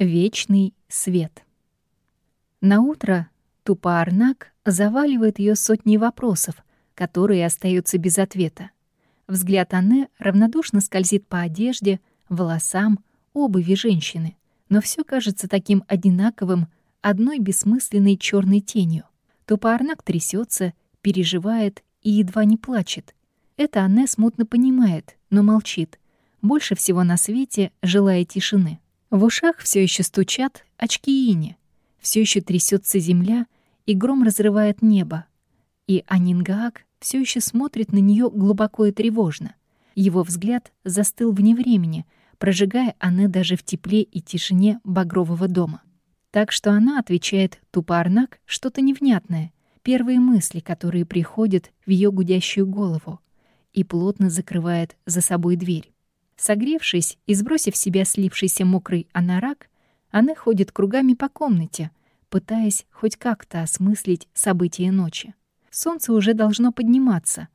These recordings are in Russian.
Вечный свет. На утро Тупаарнак заваливает ее сотни вопросов, которые остаются без ответа. Взгляд Анне равнодушно скользит по одежде, волосам, обуви женщины, но все кажется таким одинаковым, одной бессмысленной черной тенью. Тупаарнак трясется, переживает и едва не плачет. Это Анне смутно понимает, но молчит, больше всего на свете желая тишины. В ушах все еще стучат очки Ини, все еще трясется земля, и гром разрывает небо. И Анингаак все еще смотрит на нее глубоко и тревожно. Его взгляд застыл вне времени, прожигая Анне даже в тепле и тишине багрового дома. Так что она отвечает тупо-арнак что-то невнятное, первые мысли, которые приходят в ее гудящую голову, и плотно закрывает за собой дверь. Согревшись и сбросив себя слившийся мокрый анорак, она ходит кругами по комнате, пытаясь хоть как-то осмыслить события ночи. Солнце уже должно подниматься,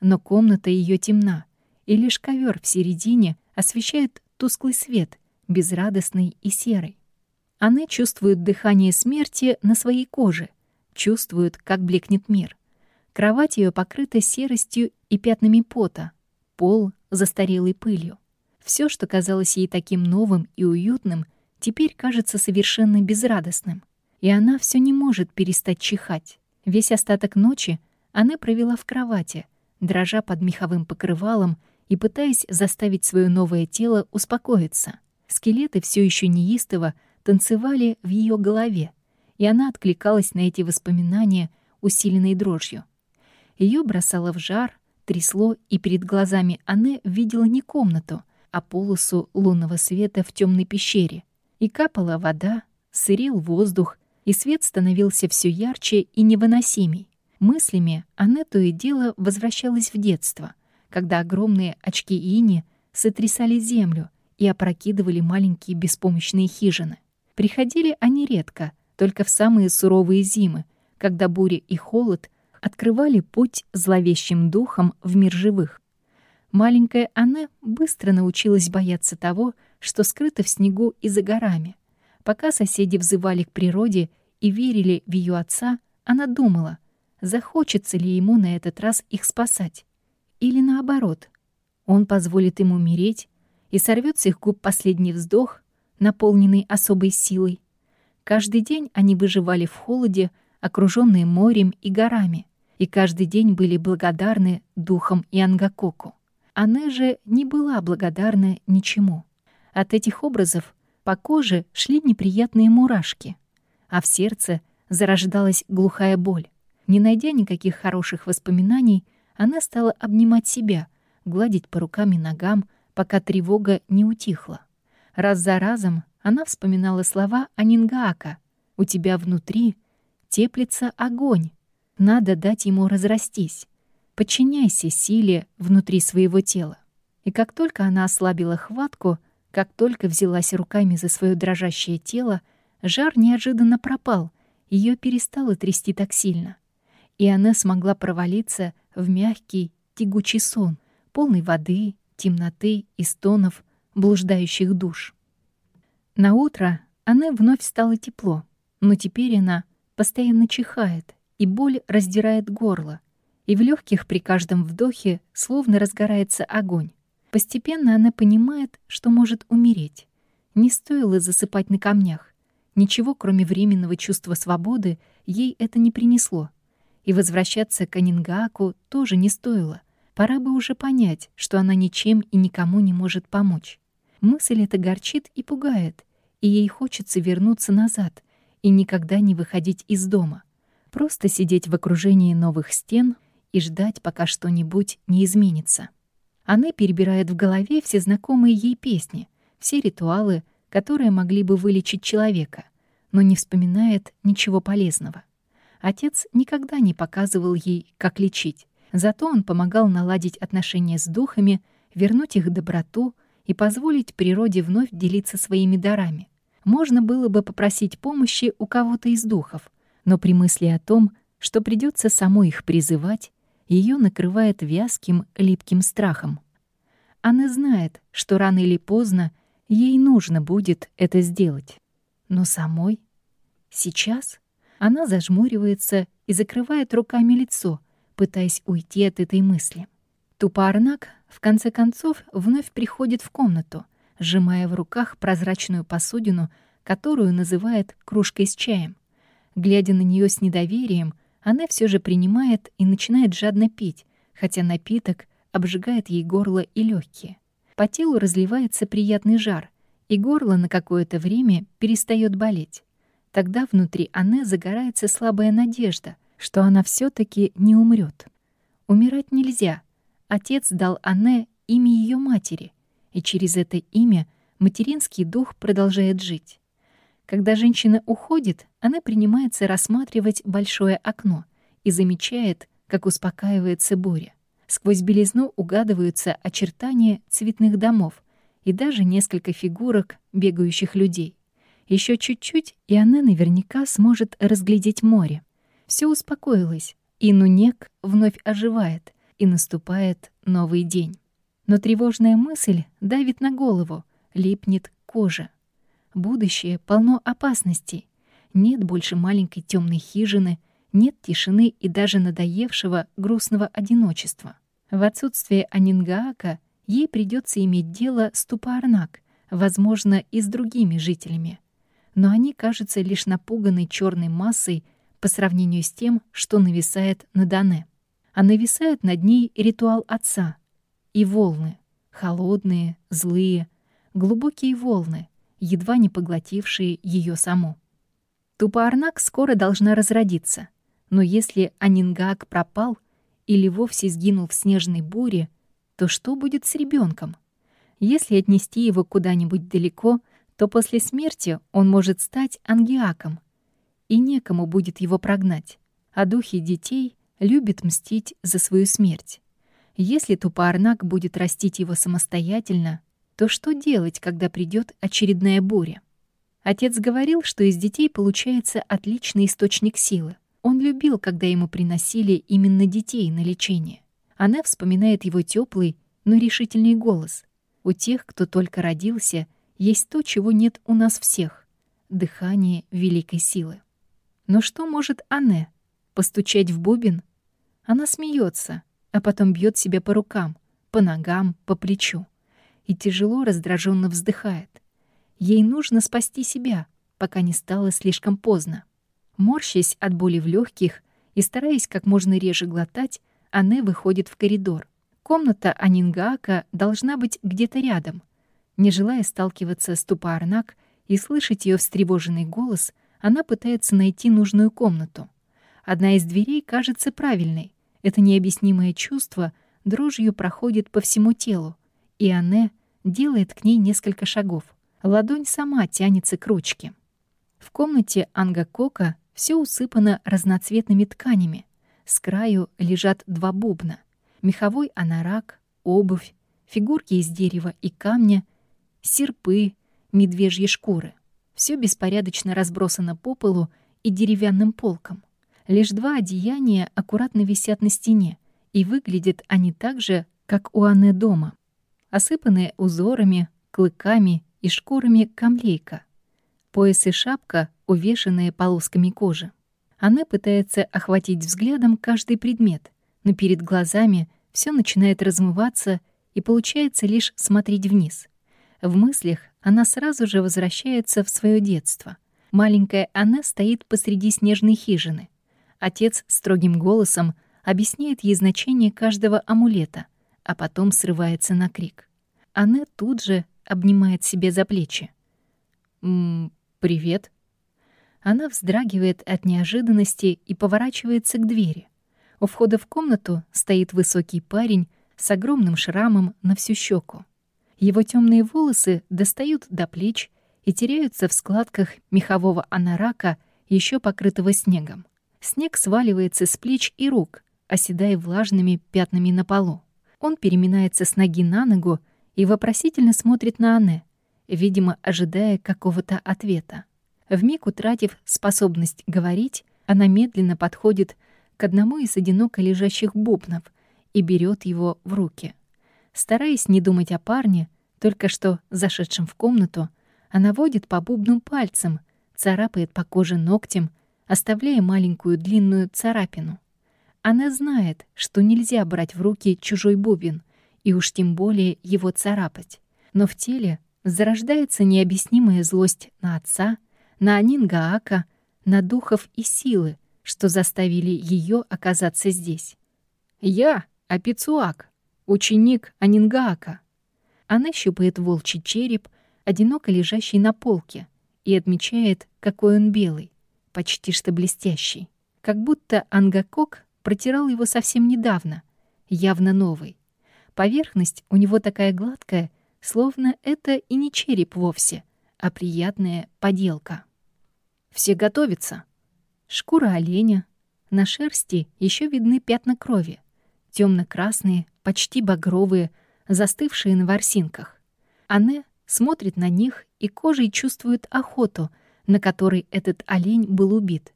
но комната ее темна, и лишь ковер в середине освещает тусклый свет, безрадостный и серый. Она чувствует дыхание смерти на своей коже, чувствует, как блекнет мир. Кровать ее покрыта серостью и пятнами пота, пол застарелой пылью. Все, что казалось ей таким новым и уютным, теперь кажется совершенно безрадостным. И она все не может перестать чихать. Весь остаток ночи она провела в кровати, дрожа под меховым покрывалом и пытаясь заставить свое новое тело успокоиться. Скелеты все еще неистово танцевали в ее голове, и она откликалась на эти воспоминания усиленной дрожью. Ее бросало в жар, трясло, и перед глазами Анне видела не комнату, а полосу лунного света в темной пещере. И капала вода, сырил воздух, и свет становился все ярче и невыносимей. Мыслями она то и дело возвращалась в детство, когда огромные очки ини сотрясали землю и опрокидывали маленькие беспомощные хижины. Приходили они редко, только в самые суровые зимы, когда буря и холод открывали путь зловещим духом в мир живых. Маленькая Анне быстро научилась бояться того, что скрыто в снегу и за горами. Пока соседи взывали к природе и верили в ее отца, она думала, захочется ли ему на этот раз их спасать. Или наоборот, он позволит им умереть, и сорвет с их губ последний вздох, наполненный особой силой. Каждый день они выживали в холоде, окруженные морем и горами, и каждый день были благодарны духам и Ангакоку. Она же не была благодарна ничему. От этих образов по коже шли неприятные мурашки, а в сердце зарождалась глухая боль. Не найдя никаких хороших воспоминаний, она стала обнимать себя, гладить по рукам и ногам, пока тревога не утихла. Раз за разом она вспоминала слова Анингаака «У тебя внутри теплится огонь, надо дать ему разрастись». Подчиняйся силе внутри своего тела. И как только она ослабила хватку, как только взялась руками за свое дрожащее тело, жар неожиданно пропал, ее перестало трясти так сильно. И она смогла провалиться в мягкий, тягучий сон, полный воды, темноты и стонов блуждающих душ. На утро она вновь стало тепло, но теперь она постоянно чихает, и боль раздирает горло — и в легких при каждом вдохе словно разгорается огонь. Постепенно она понимает, что может умереть. Не стоило засыпать на камнях. Ничего, кроме временного чувства свободы, ей это не принесло. И возвращаться к Анингаку тоже не стоило. Пора бы уже понять, что она ничем и никому не может помочь. Мысль эта горчит и пугает, и ей хочется вернуться назад и никогда не выходить из дома. Просто сидеть в окружении новых стен — и ждать, пока что-нибудь не изменится. Она перебирает в голове все знакомые ей песни, все ритуалы, которые могли бы вылечить человека, но не вспоминает ничего полезного. Отец никогда не показывал ей, как лечить, зато он помогал наладить отношения с духами, вернуть их доброту и позволить природе вновь делиться своими дарами. Можно было бы попросить помощи у кого-то из духов, но при мысли о том, что придется самой их призывать, ее накрывает вязким, липким страхом. Она знает, что рано или поздно ей нужно будет это сделать. Но самой? Сейчас? Она зажмуривается и закрывает руками лицо, пытаясь уйти от этой мысли. Тупоарнак, в конце концов, вновь приходит в комнату, сжимая в руках прозрачную посудину, которую называет кружкой с чаем. Глядя на нее с недоверием, она все же принимает и начинает жадно пить, хотя напиток обжигает ей горло и легкие. По телу разливается приятный жар, и горло на какое-то время перестает болеть. Тогда внутри Анне загорается слабая надежда, что она все таки не умрет. Умирать нельзя. Отец дал Анне имя ее матери, и через это имя материнский дух продолжает жить. Когда женщина уходит, она принимается рассматривать большое окно и замечает, как успокаивается буря. Сквозь белизну угадываются очертания цветных домов и даже несколько фигурок бегающих людей. Еще чуть-чуть, и она наверняка сможет разглядеть море. Все успокоилось, и Нунек вновь оживает, и наступает новый день. Но тревожная мысль давит на голову, липнет кожа. Будущее полно опасностей. Нет больше маленькой темной хижины, нет тишины и даже надоевшего грустного одиночества. В отсутствие Анингаака ей придется иметь дело с Тупаарнак, возможно, и с другими жителями — но они кажутся лишь напуганной черной массой по сравнению с тем, что нависает над Ане. А нависает над ней ритуал отца и волны, холодные, злые, глубокие волны, едва не поглотившие ее саму. Тупоарнак скоро должна разродиться, но если Анингак пропал или вовсе сгинул в снежной буре, то что будет с ребенком? Если отнести его куда-нибудь далеко, то после смерти он может стать ангиаком, и некому будет его прогнать, а духи детей любят мстить за свою смерть. Если Тупоарнак будет растить его самостоятельно, то что делать, когда придет очередная буря? Отец говорил, что из детей получается отличный источник силы. Он любил, когда ему приносили именно детей на лечение. Она вспоминает его теплый, но решительный голос. У тех, кто только родился — есть то, чего нет у нас всех — дыхание великой силы. Но что может Анне? Постучать в бубен? Она смеется, а потом бьет себя по рукам, по ногам, по плечу. И тяжело раздраженно вздыхает. Ей нужно спасти себя, пока не стало слишком поздно. Морщась от боли в легких и стараясь как можно реже глотать, Анне выходит в коридор. Комната Анингака должна быть где-то рядом — не желая сталкиваться с Тупаарнак и слышать ее встревоженный голос, она пытается найти нужную комнату. Одна из дверей кажется правильной. Это необъяснимое чувство дрожью проходит по всему телу, и Анне делает к ней несколько шагов. Ладонь сама тянется к ручке. В комнате Ангакока все усыпано разноцветными тканями. С краю лежат два бубна. Меховой анорак, обувь, фигурки из дерева и камня — серпы, медвежьи шкуры. Все беспорядочно разбросано по полу и деревянным полкам. Лишь два одеяния аккуратно висят на стене, и выглядят они так же, как у Анны дома. Осыпанные узорами, клыками и шкурами камлейка. Пояс и шапка, увешанные полосками кожи. Она пытается охватить взглядом каждый предмет, но перед глазами все начинает размываться, и получается лишь смотреть вниз. В мыслях она сразу же возвращается в свое детство. Маленькая она стоит посреди снежной хижины. Отец строгим голосом объясняет ей значение каждого амулета, а потом срывается на крик. Она тут же обнимает себе за плечи. «М «Привет». Она вздрагивает от неожиданности и поворачивается к двери. У входа в комнату стоит высокий парень с огромным шрамом на всю щеку. Его темные волосы достают до плеч и теряются в складках мехового анарака, еще покрытого снегом. Снег сваливается с плеч и рук, оседая влажными пятнами на полу. Он переминается с ноги на ногу и вопросительно смотрит на Анне, видимо, ожидая какого-то ответа. Вмиг утратив способность говорить, она медленно подходит к одному из одиноко лежащих бубнов и берет его в руки. Стараясь не думать о парне, только что зашедшем в комнату, она водит по бубну пальцем, царапает по коже ногтем, оставляя маленькую длинную царапину. Она знает, что нельзя брать в руки чужой бубен, и уж тем более его царапать. Но в теле зарождается необъяснимая злость на отца, на Анингаака, на духов и силы, что заставили ее оказаться здесь. «Я — Апицуак, ученик Анингаака». Она щупает волчий череп, одиноко лежащий на полке, и отмечает, какой он белый, почти что блестящий. Как будто Ангакок протирал его совсем недавно, явно новый. Поверхность у него такая гладкая, словно это и не череп вовсе, а приятная поделка. Все готовятся. Шкура оленя. На шерсти еще видны пятна крови. темно красные почти багровые, застывшие на ворсинках. Анне смотрит на них и кожей чувствует охоту, на которой этот олень был убит.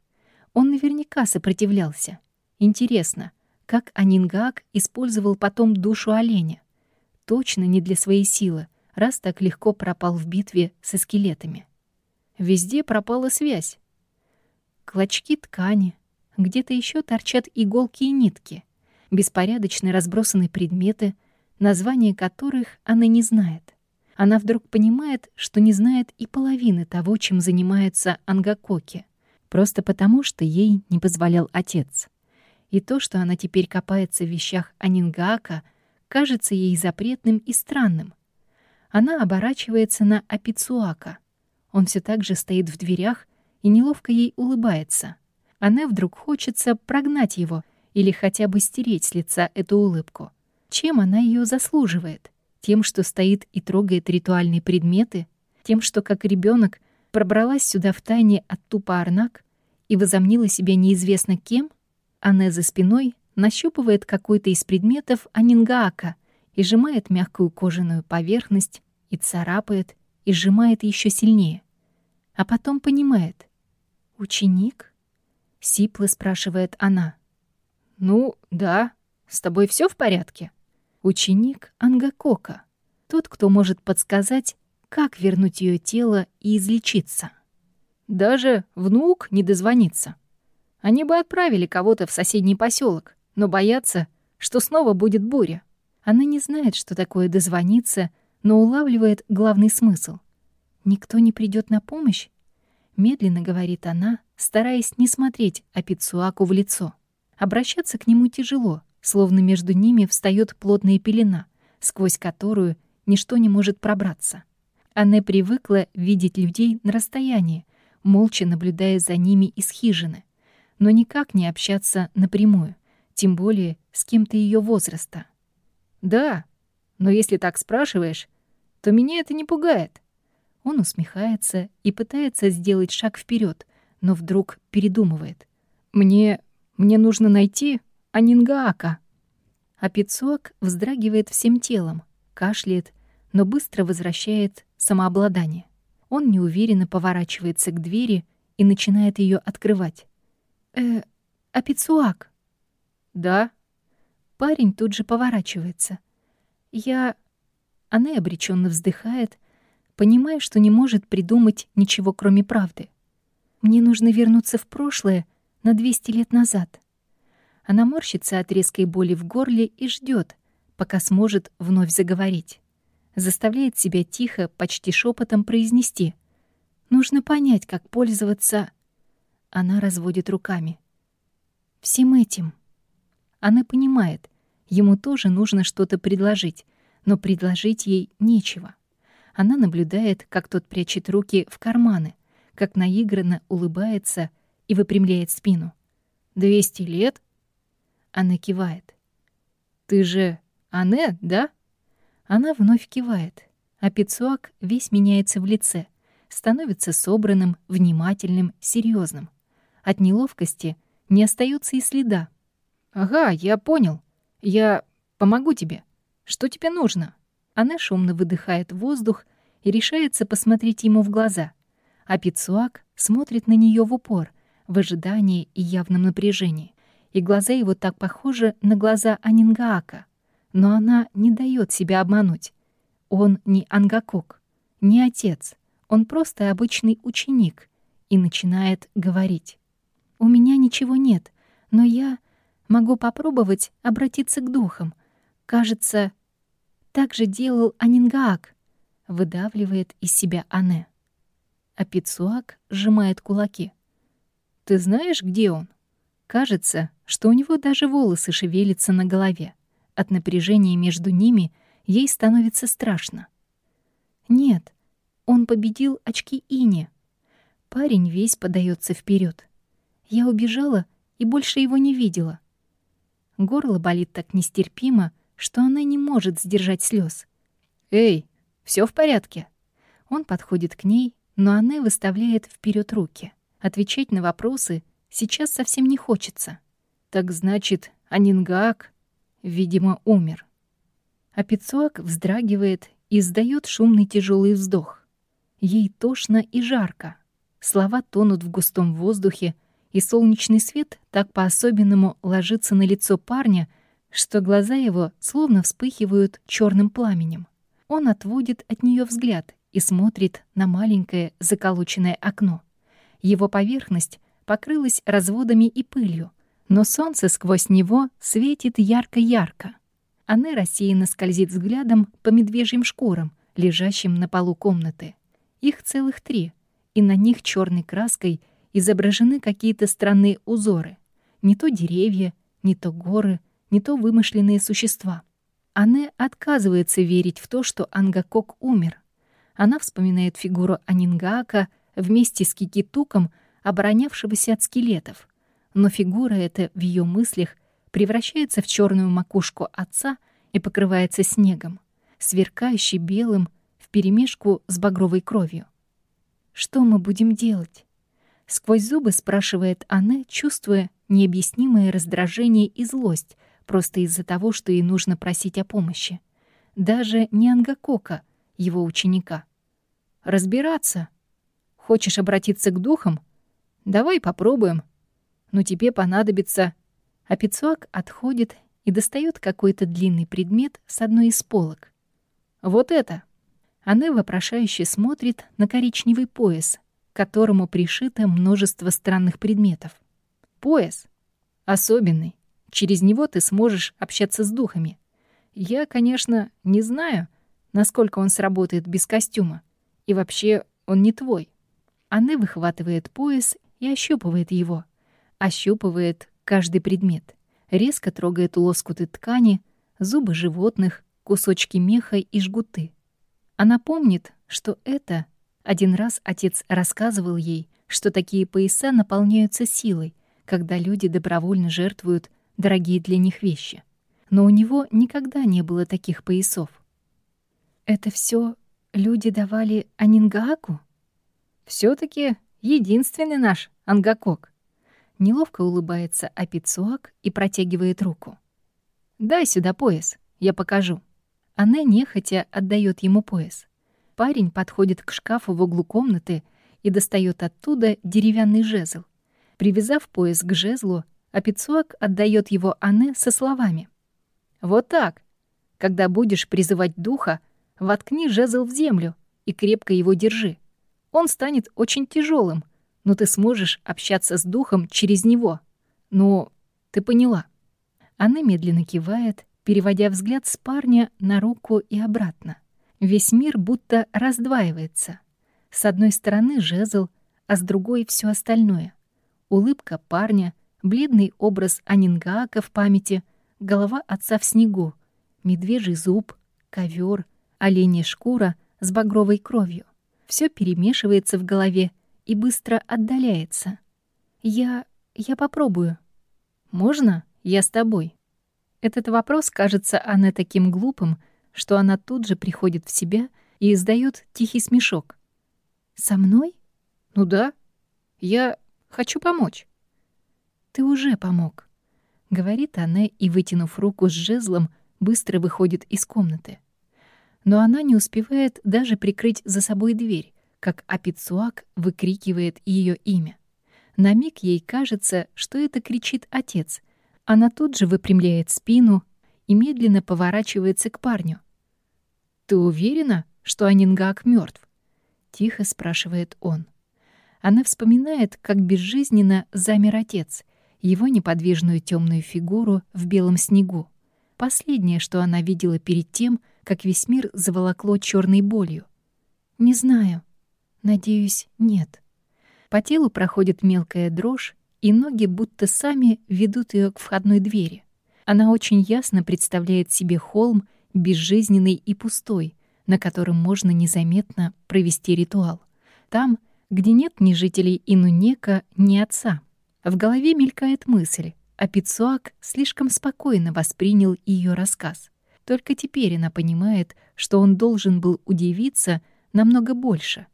Он наверняка сопротивлялся. Интересно, как Анингак использовал потом душу оленя? Точно не для своей силы, раз так легко пропал в битве со скелетами. Везде пропала связь. Клочки ткани, где-то еще торчат иголки и нитки, беспорядочно разбросаны предметы, названия которых она не знает. Она вдруг понимает, что не знает и половины того, чем занимается Ангакоки, просто потому, что ей не позволял отец. И то, что она теперь копается в вещах Анингака, кажется ей запретным и странным. Она оборачивается на Апицуака. Он все так же стоит в дверях и неловко ей улыбается. Она вдруг хочется прогнать его или хотя бы стереть с лица эту улыбку. Чем она ее заслуживает? Тем, что стоит и трогает ритуальные предметы? Тем, что, как ребенок пробралась сюда в тайне от тупа Арнак и возомнила себя неизвестно кем? Она за спиной нащупывает какой-то из предметов Анингака и сжимает мягкую кожаную поверхность, и царапает, и сжимает еще сильнее. А потом понимает. «Ученик?» — сипло спрашивает она. «Ну, да. С тобой все в порядке?» Ученик Ангакока. Тот, кто может подсказать, как вернуть ее тело и излечиться. Даже внук не дозвонится. Они бы отправили кого-то в соседний поселок, но боятся, что снова будет буря. Она не знает, что такое дозвониться, но улавливает главный смысл. «Никто не придет на помощь?» Медленно говорит она, стараясь не смотреть Апицуаку в лицо. Обращаться к нему тяжело — словно между ними встает плотная пелена, сквозь которую ничто не может пробраться. Она привыкла видеть людей на расстоянии, молча наблюдая за ними из хижины, но никак не общаться напрямую, тем более с кем-то ее возраста. «Да, но если так спрашиваешь, то меня это не пугает». Он усмехается и пытается сделать шаг вперед, но вдруг передумывает. «Мне... мне нужно найти Анингаака. А Пицуак вздрагивает всем телом, кашляет, но быстро возвращает самообладание. Он неуверенно поворачивается к двери и начинает ее открывать. «Э, а Пицуак?» «Да». Парень тут же поворачивается. «Я...» Она обреченно вздыхает, понимая, что не может придумать ничего, кроме правды. «Мне нужно вернуться в прошлое на 200 лет назад». Она морщится от резкой боли в горле и ждет, пока сможет вновь заговорить. Заставляет себя тихо, почти шепотом произнести. «Нужно понять, как пользоваться...» Она разводит руками. «Всем этим». Она понимает, ему тоже нужно что-то предложить, но предложить ей нечего. Она наблюдает, как тот прячет руки в карманы, как наигранно улыбается и выпрямляет спину. «Двести лет? Она кивает. «Ты же Анне, да?» Она вновь кивает, а Пицуак весь меняется в лице, становится собранным, внимательным, серьезным. От неловкости не остается и следа. «Ага, я понял. Я помогу тебе. Что тебе нужно?» Она шумно выдыхает воздух и решается посмотреть ему в глаза. А Пицуак смотрит на нее в упор, в ожидании и явном напряжении и глаза его так похожи на глаза Анингака. Но она не дает себя обмануть. Он не Ангакок, не отец, он просто обычный ученик, и начинает говорить. «У меня ничего нет, но я могу попробовать обратиться к духам. Кажется, так же делал Анингаак», — выдавливает из себя Ане. А Пицуак сжимает кулаки. «Ты знаешь, где он?» Кажется, что у него даже волосы шевелятся на голове. От напряжения между ними ей становится страшно. Нет, он победил очки Ини. Парень весь подается вперед. Я убежала и больше его не видела. Горло болит так нестерпимо, что она не может сдержать слез. «Эй, все в порядке?» Он подходит к ней, но она выставляет вперед руки. Отвечать на вопросы сейчас совсем не хочется. Так значит, Анингаак, видимо, умер. А Пицуак вздрагивает и издает шумный тяжелый вздох. Ей тошно и жарко. Слова тонут в густом воздухе, и солнечный свет так по-особенному ложится на лицо парня, что глаза его словно вспыхивают черным пламенем. Он отводит от нее взгляд и смотрит на маленькое заколоченное окно. Его поверхность покрылась разводами и пылью, но солнце сквозь него светит ярко-ярко. Анне рассеянно скользит взглядом по медвежьим шкурам, лежащим на полу комнаты. Их целых три, и на них черной краской изображены какие-то странные узоры. Не то деревья, не то горы, не то вымышленные существа. Анне отказывается верить в то, что Ангакок умер. Она вспоминает фигуру Анингака вместе с Кикитуком, оборонявшегося от скелетов. Но фигура эта в ее мыслях превращается в черную макушку отца и покрывается снегом, сверкающий белым вперемешку с багровой кровью. «Что мы будем делать?» Сквозь зубы спрашивает она, чувствуя необъяснимое раздражение и злость просто из-за того, что ей нужно просить о помощи. Даже не Ангакока, его ученика. «Разбираться? Хочешь обратиться к духам? Давай попробуем. Но тебе понадобится а отходит и достает какой-то длинный предмет с одной из полок. «Вот это!» Она вопрошающе смотрит на коричневый пояс, к которому пришито множество странных предметов. «Пояс. Особенный. Через него ты сможешь общаться с духами. Я, конечно, не знаю, насколько он сработает без костюма. И вообще, он не твой». Анне выхватывает пояс и ощупывает его. Ощупывает каждый предмет. Резко трогает лоскуты ткани, зубы животных, кусочки меха и жгуты. Она помнит, что это... Один раз отец рассказывал ей, что такие пояса наполняются силой, когда люди добровольно жертвуют дорогие для них вещи. Но у него никогда не было таких поясов. Это все люди давали Анингааку? все таки единственный наш ангакок. Неловко улыбается Апицуак и протягивает руку. «Дай сюда пояс, я покажу». Она нехотя отдает ему пояс. Парень подходит к шкафу в углу комнаты и достает оттуда деревянный жезл. Привязав пояс к жезлу, Апицуак отдает его Анне со словами. «Вот так. Когда будешь призывать духа, воткни жезл в землю и крепко его держи. Он станет очень тяжелым, но ты сможешь общаться с духом через него. Ну, ты поняла». Она медленно кивает, переводя взгляд с парня на руку и обратно. Весь мир будто раздваивается. С одной стороны жезл, а с другой все остальное. Улыбка парня, бледный образ Анингака в памяти, голова отца в снегу, медвежий зуб, ковер, оленья шкура с багровой кровью. Все перемешивается в голове и быстро отдаляется. Я... я попробую. Можно я с тобой? Этот вопрос кажется Анне таким глупым, что она тут же приходит в себя и издает тихий смешок. «Со мной?» «Ну да. Я хочу помочь». «Ты уже помог», — говорит она и, вытянув руку с жезлом, быстро выходит из комнаты. Но она не успевает даже прикрыть за собой дверь, как Апицуак выкрикивает ее имя. На миг ей кажется, что это кричит отец. Она тут же выпрямляет спину и медленно поворачивается к парню. «Ты уверена, что Анингак мертв? тихо спрашивает он. Она вспоминает, как безжизненно замер отец, его неподвижную темную фигуру в белом снегу. Последнее, что она видела перед тем, как весь мир заволокло черной болью. «Не знаю. Надеюсь, нет». По телу проходит мелкая дрожь, и ноги будто сами ведут ее к входной двери. Она очень ясно представляет себе холм, безжизненный и пустой, на котором можно незаметно провести ритуал. Там, где нет ни жителей Инунека, ни отца. В голове мелькает мысль, а Пицуак слишком спокойно воспринял ее рассказ. Только теперь она понимает, что он должен был удивиться намного больше.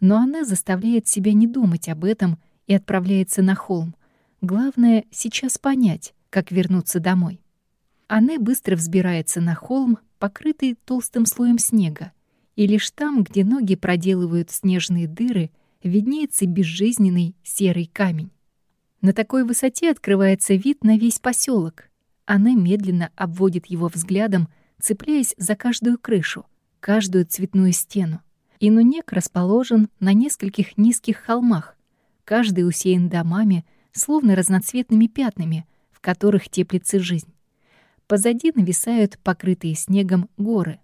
Но она заставляет себя не думать об этом и отправляется на холм. Главное сейчас понять, как вернуться домой. Анне быстро взбирается на холм, покрытый толстым слоем снега, и лишь там, где ноги проделывают снежные дыры, виднеется безжизненный серый камень. На такой высоте открывается вид на весь поселок. Она медленно обводит его взглядом, цепляясь за каждую крышу, каждую цветную стену. Инунек расположен на нескольких низких холмах, каждый усеян домами, словно разноцветными пятнами, которых теплится жизнь. Позади нависают покрытые снегом горы.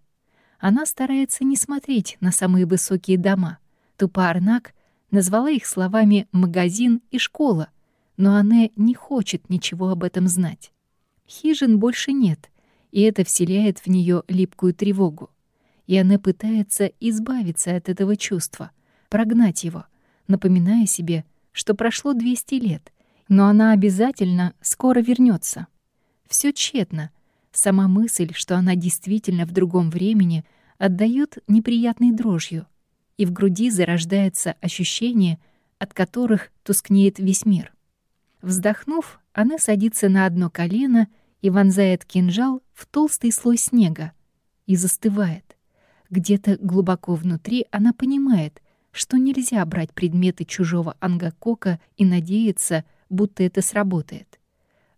Она старается не смотреть на самые высокие дома. Тупа-Арнак назвала их словами «магазин» и «школа», но она не хочет ничего об этом знать. Хижин больше нет, и это вселяет в нее липкую тревогу. И она пытается избавиться от этого чувства, прогнать его, напоминая себе, что прошло 200 лет, но она обязательно скоро вернется. Все тщетно. Сама мысль, что она действительно в другом времени, отдает неприятной дрожью, и в груди зарождается ощущение, от которых тускнеет весь мир. Вздохнув, она садится на одно колено и вонзает кинжал в толстый слой снега и застывает. Где-то глубоко внутри она понимает, что нельзя брать предметы чужого ангакока и надеяться, будто это сработает.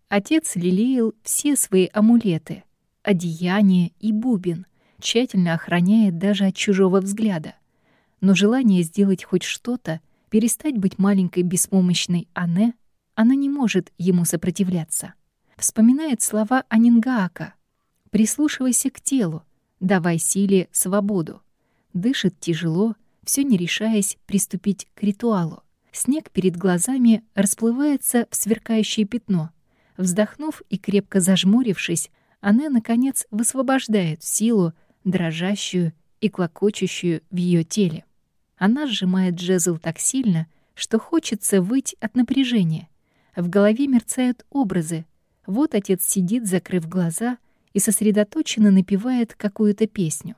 Отец лелеял все свои амулеты, одеяние и бубен, тщательно охраняя даже от чужого взгляда. Но желание сделать хоть что-то, перестать быть маленькой беспомощной Анне — она не может ему сопротивляться. Вспоминает слова Анингака. «Прислушивайся к телу, давай силе свободу». Дышит тяжело, все не решаясь приступить к ритуалу. Снег перед глазами расплывается в сверкающее пятно. Вздохнув и крепко зажмурившись, она, наконец, высвобождает силу, дрожащую и клокочущую в ее теле. Она сжимает жезл так сильно, что хочется выть от напряжения. В голове мерцают образы. Вот отец сидит, закрыв глаза, и сосредоточенно напевает какую-то песню.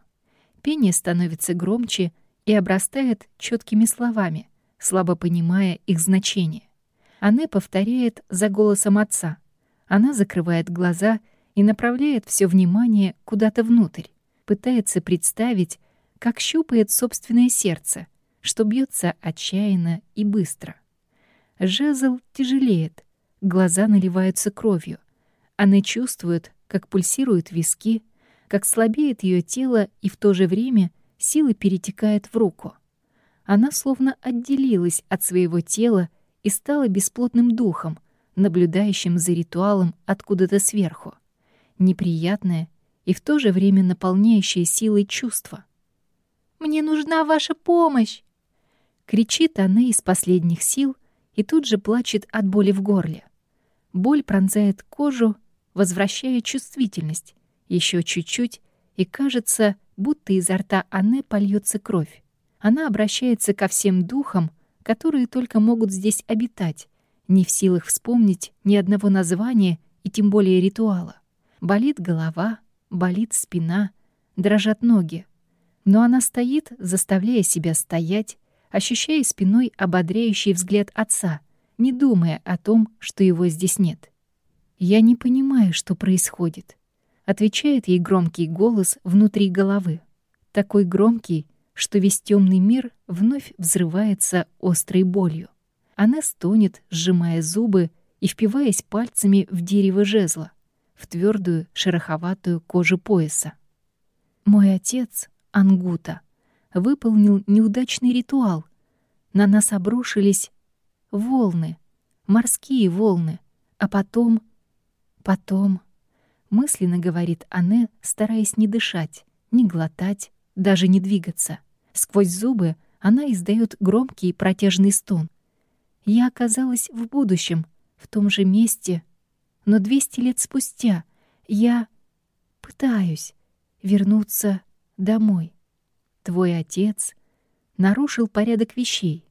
Пение становится громче и обрастает четкими словами, слабо понимая их значение. Анне повторяет за голосом отца. Она закрывает глаза и направляет все внимание куда-то внутрь, пытается представить, как щупает собственное сердце, что бьется отчаянно и быстро. Жезл тяжелеет, глаза наливаются кровью. Она чувствует, как пульсируют виски, как слабеет ее тело и в то же время сила перетекает в руку. Она словно отделилась от своего тела и стала бесплотным духом, наблюдающим за ритуалом откуда-то сверху. Неприятное и в то же время наполняющее силой чувство. «Мне нужна ваша помощь!» Кричит она из последних сил — и тут же плачет от боли в горле. Боль пронзает кожу, возвращая чувствительность. Еще чуть-чуть, и кажется, будто изо рта Анне польется кровь. Она обращается ко всем духам, которые только могут здесь обитать, не в силах вспомнить ни одного названия и тем более ритуала. Болит голова, болит спина, дрожат ноги. Но она стоит, заставляя себя стоять, ощущая спиной ободряющий взгляд отца, не думая о том, что его здесь нет. «Я не понимаю, что происходит», — отвечает ей громкий голос внутри головы. Такой громкий, что весь темный мир вновь взрывается острой болью. Она стонет, сжимая зубы и впиваясь пальцами в дерево жезла, в твердую шероховатую кожу пояса. «Мой отец — Ангута», выполнил неудачный ритуал, На нас обрушились волны, морские волны, а потом... Потом... Мысленно говорит Анне, стараясь не дышать, не глотать, даже не двигаться. Сквозь зубы она издает громкий протяжный стон. Я оказалась в будущем, в том же месте, но 200 лет спустя я пытаюсь вернуться домой. Твой отец нарушил порядок вещей.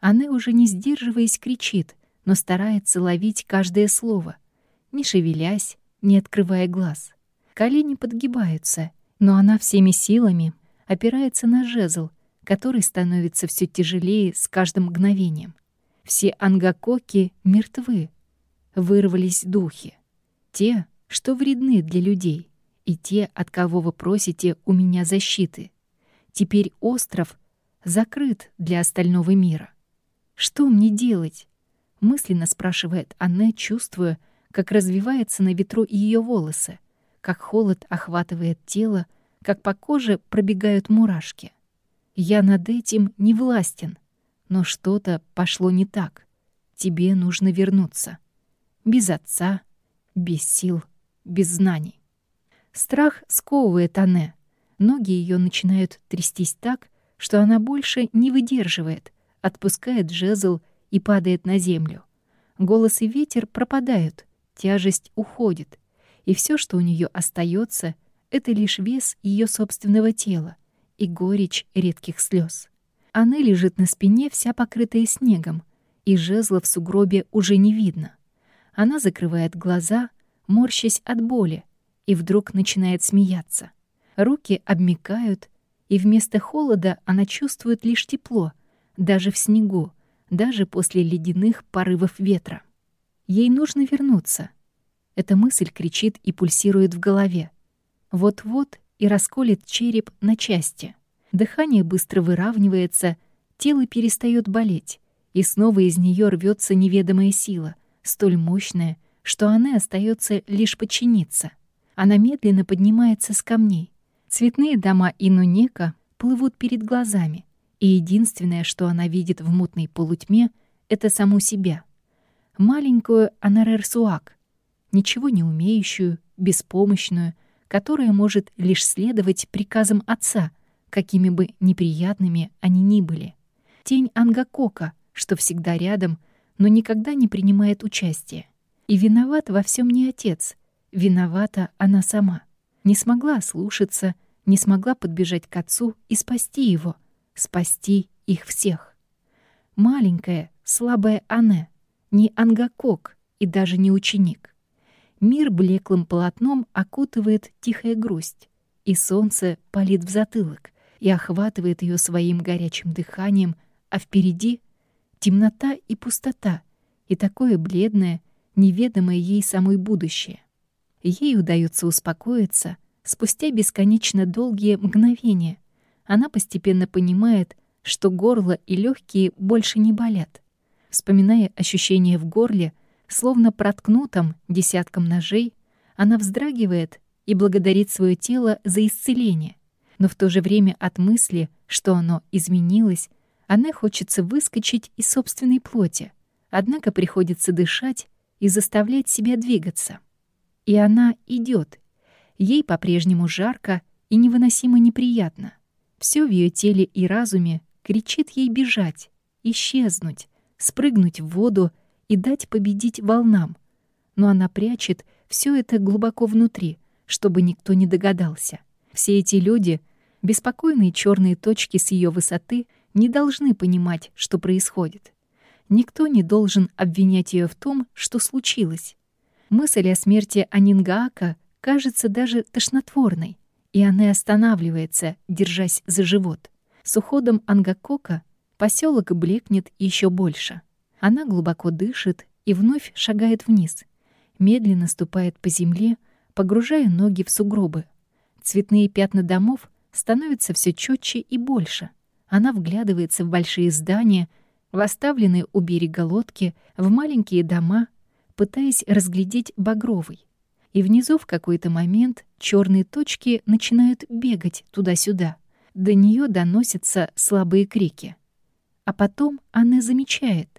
Она уже не сдерживаясь кричит, но старается ловить каждое слово, не шевелясь, не открывая глаз. Колени подгибаются, но она всеми силами опирается на жезл, который становится все тяжелее с каждым мгновением. Все ангакоки мертвы, вырвались духи. Те, что вредны для людей, и те, от кого вы просите у меня защиты. Теперь остров закрыт для остального мира. Что мне делать? Мысленно спрашивает Анне, чувствуя, как развивается на ветру ее волосы, как холод охватывает тело, как по коже пробегают мурашки. Я над этим не властен, но что-то пошло не так. Тебе нужно вернуться. Без отца, без сил, без знаний. Страх сковывает Анне. Ноги ее начинают трястись так, что она больше не выдерживает, отпускает жезл и падает на землю. Голос и ветер пропадают, тяжесть уходит, и все, что у нее остается, это лишь вес ее собственного тела и горечь редких слез. Она лежит на спине, вся покрытая снегом, и жезла в сугробе уже не видно. Она закрывает глаза, морщась от боли, и вдруг начинает смеяться. Руки обмикают, и вместо холода она чувствует лишь тепло, даже в снегу, даже после ледяных порывов ветра. Ей нужно вернуться. Эта мысль кричит и пульсирует в голове. Вот-вот и расколет череп на части. Дыхание быстро выравнивается, тело перестает болеть, и снова из нее рвется неведомая сила, столь мощная, что она остается лишь подчиниться. Она медленно поднимается с камней. Цветные дома Инунека плывут перед глазами и единственное, что она видит в мутной полутьме, это саму себя. Маленькую Анарерсуак, ничего не умеющую, беспомощную, которая может лишь следовать приказам отца, какими бы неприятными они ни были. Тень Ангакока, что всегда рядом, но никогда не принимает участия. И виноват во всем не отец, виновата она сама. Не смогла слушаться, не смогла подбежать к отцу и спасти его — спасти их всех. Маленькая, слабая Анне, не ангакок и даже не ученик. Мир блеклым полотном окутывает тихая грусть, и солнце палит в затылок и охватывает ее своим горячим дыханием, а впереди темнота и пустота, и такое бледное, неведомое ей самой будущее. Ей удается успокоиться спустя бесконечно долгие мгновения — она постепенно понимает, что горло и легкие больше не болят. Вспоминая ощущение в горле, словно проткнутом десятком ножей, она вздрагивает и благодарит свое тело за исцеление. Но в то же время от мысли, что оно изменилось, она хочется выскочить из собственной плоти, однако приходится дышать и заставлять себя двигаться. И она идет. Ей по-прежнему жарко и невыносимо неприятно. Все в ее теле и разуме кричит ей бежать, исчезнуть, спрыгнуть в воду и дать победить волнам. Но она прячет все это глубоко внутри, чтобы никто не догадался. Все эти люди, беспокойные черные точки с ее высоты, не должны понимать, что происходит. Никто не должен обвинять ее в том, что случилось. Мысль о смерти Анингаака кажется даже тошнотворной и она останавливается, держась за живот. С уходом Ангакока поселок блекнет еще больше. Она глубоко дышит и вновь шагает вниз, медленно ступает по земле, погружая ноги в сугробы. Цветные пятна домов становятся все четче и больше. Она вглядывается в большие здания, в оставленные у берега лодки, в маленькие дома, пытаясь разглядеть багровый и внизу в какой-то момент черные точки начинают бегать туда-сюда. До нее доносятся слабые крики. А потом она замечает.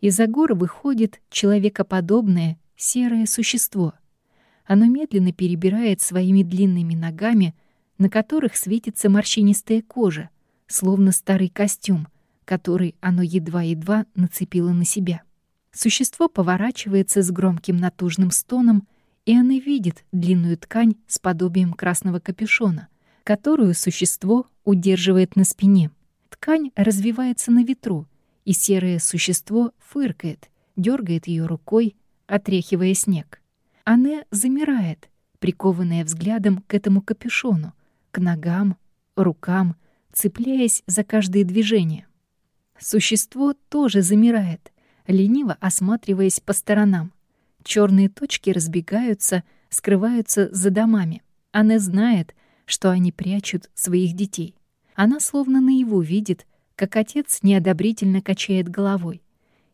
Из-за гор выходит человекоподобное серое существо. Оно медленно перебирает своими длинными ногами, на которых светится морщинистая кожа, словно старый костюм, который оно едва-едва нацепило на себя. Существо поворачивается с громким натужным стоном, и она видит длинную ткань с подобием красного капюшона, которую существо удерживает на спине. Ткань развивается на ветру, и серое существо фыркает, дергает ее рукой, отряхивая снег. Она замирает, прикованная взглядом к этому капюшону, к ногам, рукам, цепляясь за каждое движение. Существо тоже замирает, лениво осматриваясь по сторонам. Черные точки разбегаются, скрываются за домами. Она знает, что они прячут своих детей. Она словно наяву видит, как отец неодобрительно качает головой.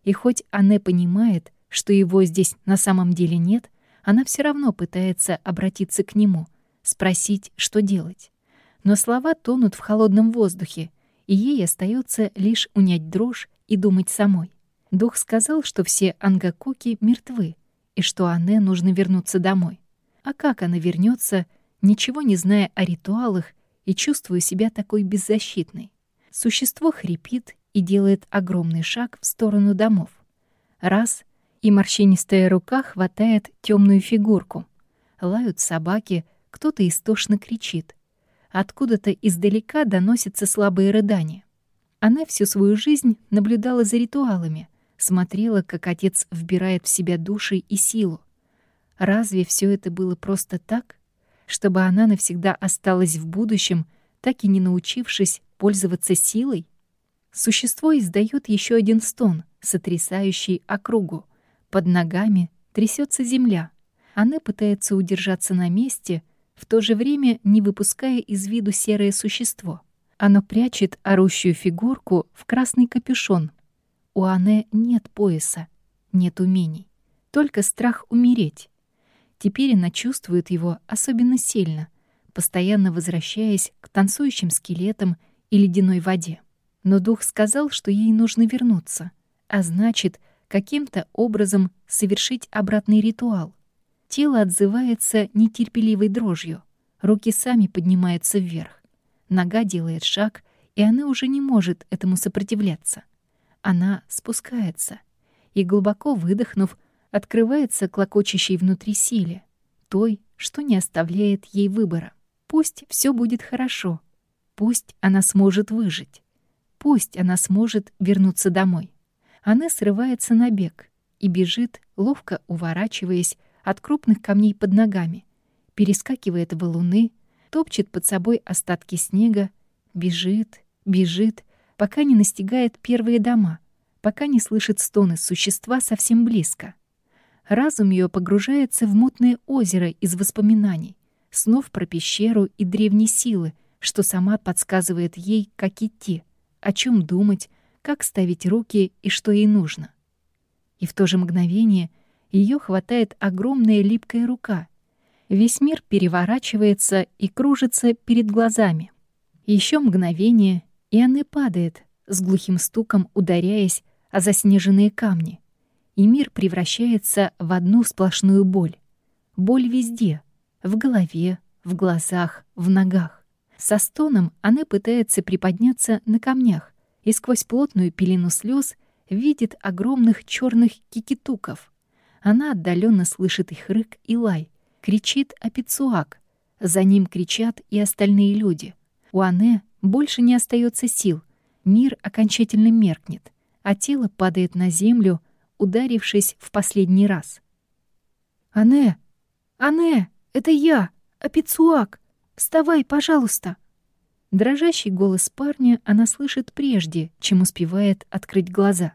И хоть она понимает, что его здесь на самом деле нет, она все равно пытается обратиться к нему, спросить, что делать. Но слова тонут в холодном воздухе, и ей остается лишь унять дрожь и думать самой. Дух сказал, что все ангакоки мертвы, и что Анне нужно вернуться домой. А как она вернется, ничего не зная о ритуалах и чувствуя себя такой беззащитной? Существо хрипит и делает огромный шаг в сторону домов. Раз — и морщинистая рука хватает темную фигурку. Лают собаки, кто-то истошно кричит. Откуда-то издалека доносятся слабые рыдания. Она всю свою жизнь наблюдала за ритуалами, смотрела, как отец вбирает в себя души и силу. Разве все это было просто так? Чтобы она навсегда осталась в будущем, так и не научившись пользоваться силой? Существо издает еще один стон, сотрясающий округу — под ногами трясется земля. Она пытается удержаться на месте, в то же время не выпуская из виду серое существо. Оно прячет орущую фигурку в красный капюшон. У Анне нет пояса, нет умений, только страх умереть. Теперь она чувствует его особенно сильно, постоянно возвращаясь к танцующим скелетам и ледяной воде. Но дух сказал, что ей нужно вернуться, а значит, каким-то образом совершить обратный ритуал. Тело отзывается нетерпеливой дрожью, руки сами поднимаются вверх. Нога делает шаг, и она уже не может этому сопротивляться. Она спускается и, глубоко выдохнув, открывается клокочущей внутри силе, той, что не оставляет ей выбора. Пусть все будет хорошо, пусть она сможет выжить, пусть она сможет вернуться домой. Она срывается на бег и бежит, ловко уворачиваясь от крупных камней под ногами, перескакивает валуны, топчет под собой остатки снега, бежит, бежит, пока не настигает первые дома, пока не слышит стоны существа совсем близко. Разум ее погружается в мутное озеро из воспоминаний, снов про пещеру и древние силы, что сама подсказывает ей, как идти, о чем думать, как ставить руки и что ей нужно. И в то же мгновение ее хватает огромная липкая рука. Весь мир переворачивается и кружится перед глазами. Еще мгновение, и она падает, с глухим стуком ударяясь о заснеженные камни. И мир превращается в одну сплошную боль. Боль везде — в голове, в глазах, в ногах. Со стоном она пытается приподняться на камнях, и сквозь плотную пелену слез видит огромных черных кикитуков. Она отдаленно слышит их рык и лай, кричит Апицуак. За ним кричат и остальные люди. У Ане больше не остается сил. Мир окончательно меркнет, а тело падает на землю, ударившись в последний раз. «Ане! Ане! Это я! Апицуак! Вставай, пожалуйста!» Дрожащий голос парня она слышит прежде, чем успевает открыть глаза.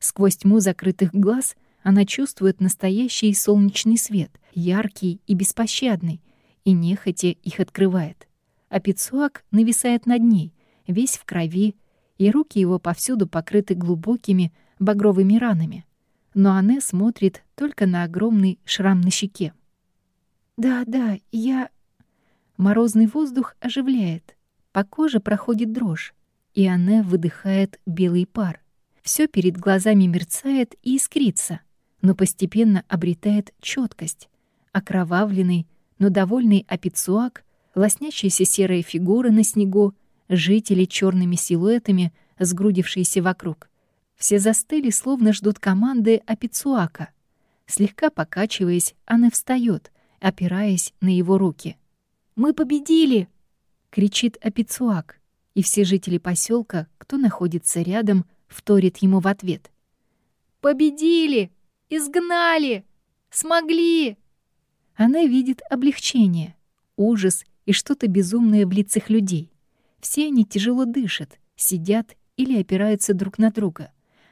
Сквозь тьму закрытых глаз она чувствует настоящий солнечный свет, яркий и беспощадный, и нехотя их открывает. А Пицуак нависает над ней, весь в крови, и руки его повсюду покрыты глубокими багровыми ранами. Но она смотрит только на огромный шрам на щеке. «Да, да, я...» Морозный воздух оживляет — по коже проходит дрожь, и она выдыхает белый пар. Все перед глазами мерцает и искрится, но постепенно обретает четкость. Окровавленный, но довольный апицуак, лоснящиеся серые фигуры на снегу, жители черными силуэтами, сгрудившиеся вокруг. Все застыли, словно ждут команды апицуака. Слегка покачиваясь, она встает, опираясь на его руки. «Мы победили!» — кричит апицуак, и все жители поселка, кто находится рядом, вторит ему в ответ. «Победили! Изгнали! Смогли!» Она видит облегчение, ужас и что-то безумное в лицах людей. Все они тяжело дышат, сидят или опираются друг на друга.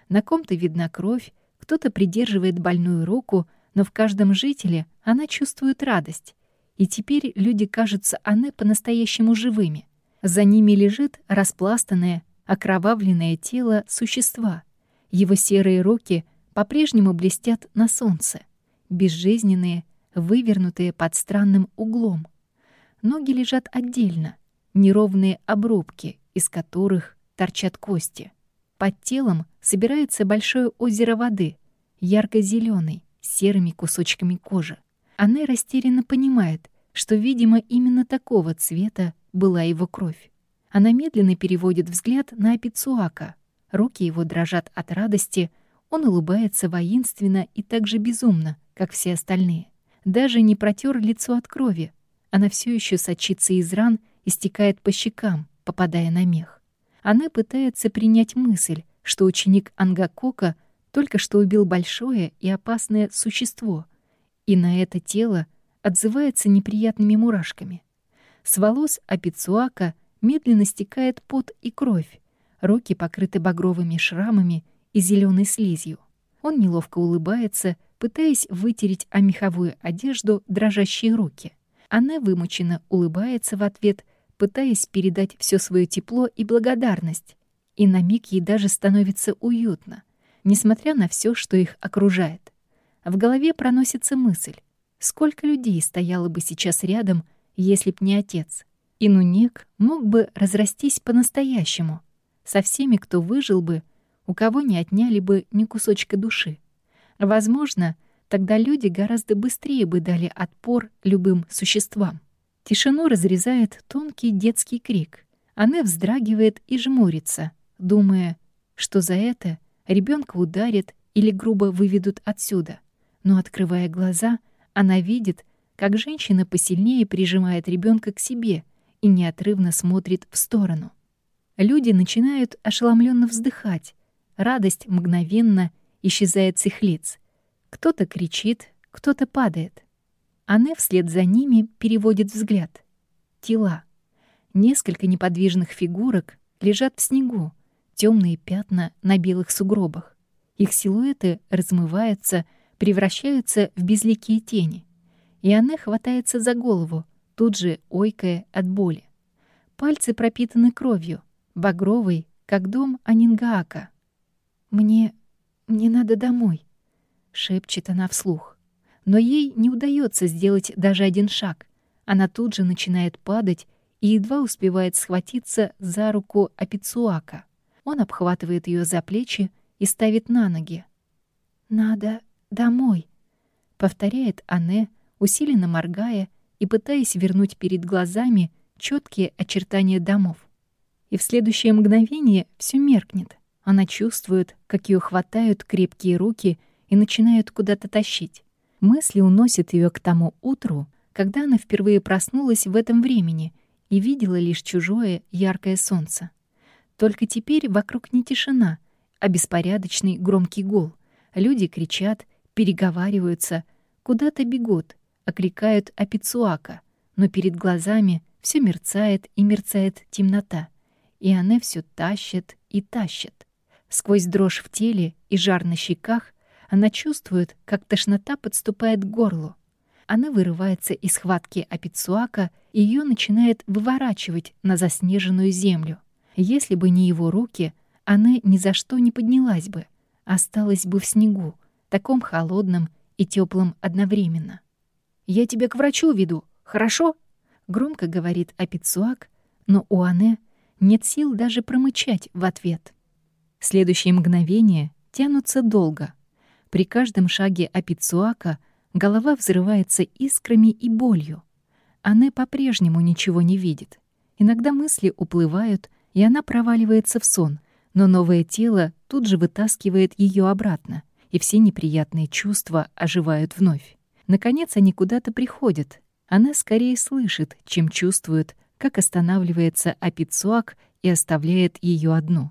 На ком-то видна кровь, кто-то придерживает больную руку, но в каждом жителе она чувствует радость. И теперь люди кажутся Анне по-настоящему живыми. За ними лежит распластанное, окровавленное тело существа. Его серые руки по-прежнему блестят на солнце, безжизненные, вывернутые под странным углом. Ноги лежат отдельно, неровные обрубки, из которых торчат кости. Под телом собирается большое озеро воды, ярко зеленый серыми кусочками кожи. Она растерянно понимает, что, видимо, именно такого цвета была его кровь. Она медленно переводит взгляд на Апицуака. Руки его дрожат от радости, он улыбается воинственно и так же безумно, как все остальные даже не протер лицо от крови. Она все еще сочится из ран и стекает по щекам, попадая на мех. Она пытается принять мысль, что ученик Ангакока только что убил большое и опасное существо, и на это тело отзывается неприятными мурашками. С волос Апицуака медленно стекает пот и кровь, руки покрыты багровыми шрамами и зеленой слизью. Он неловко улыбается, пытаясь вытереть о меховую одежду дрожащие руки. Она вымученно улыбается в ответ, пытаясь передать все свое тепло и благодарность. И на миг ей даже становится уютно, несмотря на все, что их окружает. В голове проносится мысль, сколько людей стояло бы сейчас рядом, если б не отец. И Нунек мог бы разрастись по-настоящему, со всеми, кто выжил бы, у кого не отняли бы ни кусочка души. Возможно, тогда люди гораздо быстрее бы дали отпор любым существам. Тишину разрезает тонкий детский крик. Она вздрагивает и жмурится, думая, что за это ребенка ударят или грубо выведут отсюда. Но, открывая глаза, она видит, как женщина посильнее прижимает ребенка к себе и неотрывно смотрит в сторону. Люди начинают ошеломленно вздыхать. Радость мгновенно исчезает с их лиц. Кто-то кричит, кто-то падает. Анне вслед за ними переводит взгляд. Тела. Несколько неподвижных фигурок лежат в снегу, темные пятна на белых сугробах. Их силуэты размываются, превращаются в безликие тени. И Анне хватается за голову, тут же ойкая от боли. Пальцы пропитаны кровью, багровой, как дом Анингаака. «Мне «Мне надо домой», — шепчет она вслух. Но ей не удается сделать даже один шаг. Она тут же начинает падать и едва успевает схватиться за руку Апицуака. Он обхватывает ее за плечи и ставит на ноги. «Надо домой», — повторяет Анне, усиленно моргая и пытаясь вернуть перед глазами четкие очертания домов. И в следующее мгновение все меркнет. Она чувствует, как ее хватают крепкие руки и начинают куда-то тащить. Мысли уносят ее к тому утру, когда она впервые проснулась в этом времени и видела лишь чужое яркое солнце. Только теперь вокруг не тишина, а беспорядочный громкий гул. Люди кричат, переговариваются, куда-то бегут, окликают Апицуака, но перед глазами все мерцает и мерцает темнота, и она все тащит и тащит. Сквозь дрожь в теле и жар на щеках она чувствует, как тошнота подступает к горлу. Она вырывается из схватки Апицуака, и ее начинает выворачивать на заснеженную землю. Если бы не его руки, она ни за что не поднялась бы, осталась бы в снегу, таком холодном и теплом одновременно. «Я тебя к врачу веду, хорошо?» — громко говорит Апицуак, но у Ане нет сил даже промычать в ответ — Следующие мгновения тянутся долго. При каждом шаге Апицуака голова взрывается искрами и болью. Она по-прежнему ничего не видит. Иногда мысли уплывают, и она проваливается в сон, но новое тело тут же вытаскивает ее обратно, и все неприятные чувства оживают вновь. Наконец они куда-то приходят. Она скорее слышит, чем чувствует, как останавливается Апицуак и оставляет ее одну.